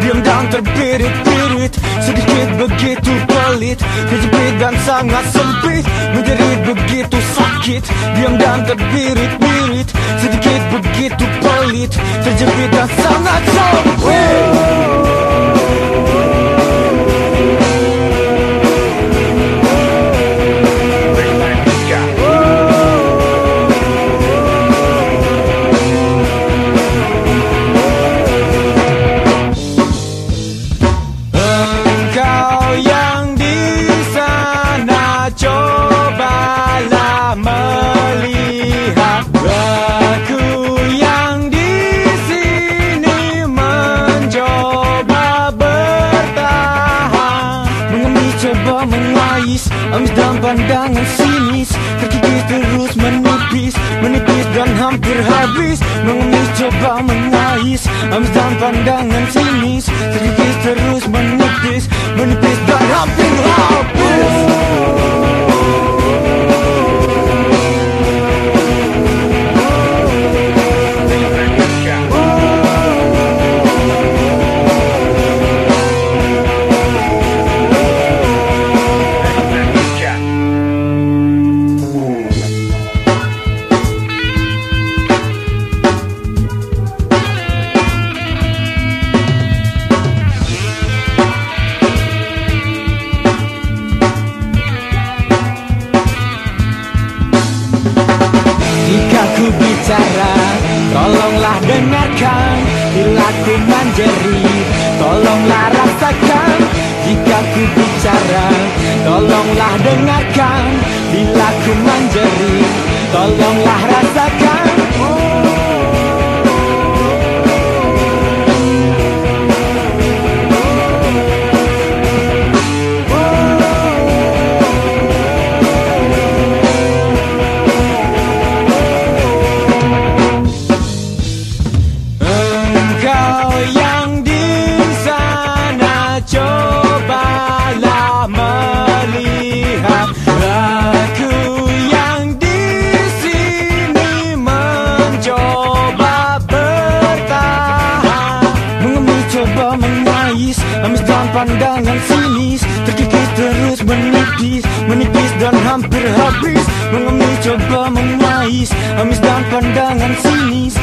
Diam dan terbirit-birit Sedikit begitu pelit Kejepit dan sangat sempit Menjerit begitu sakit Diam dan terbirit-birit Sedikit begitu pelit Terjepit dan sangat sempit Amis dan pandangan sinis Terkikis terus menipis Menipis dan hampir habis Mengemis coba mengais Amis dan pandangan sinis Terkikis terus menipis Menipis dan hampir habis ku bicara, tolonglah dengarkan. Bila ku menjerit, tolonglah rasakan. Jika ku bicara, tolonglah dengarkan. Bila ku menjerit, tolonglah rasakan Engkau yang di sana cobalah melihat. Aku yang di sini mencoba bertahan. Mengemis coba mengais Amis dan pandangan sinis. Terkikis terus menipis Menipis dan hampir habis. Mengemis coba mengais Amis dan pandangan sinis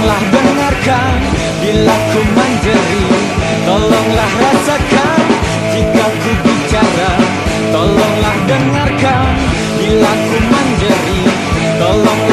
Tolonglah dengarkan bila ku mandiri. Tolonglah rasakan jika ku bicara. Tolonglah dengarkan bila ku mandiri. Tolonglah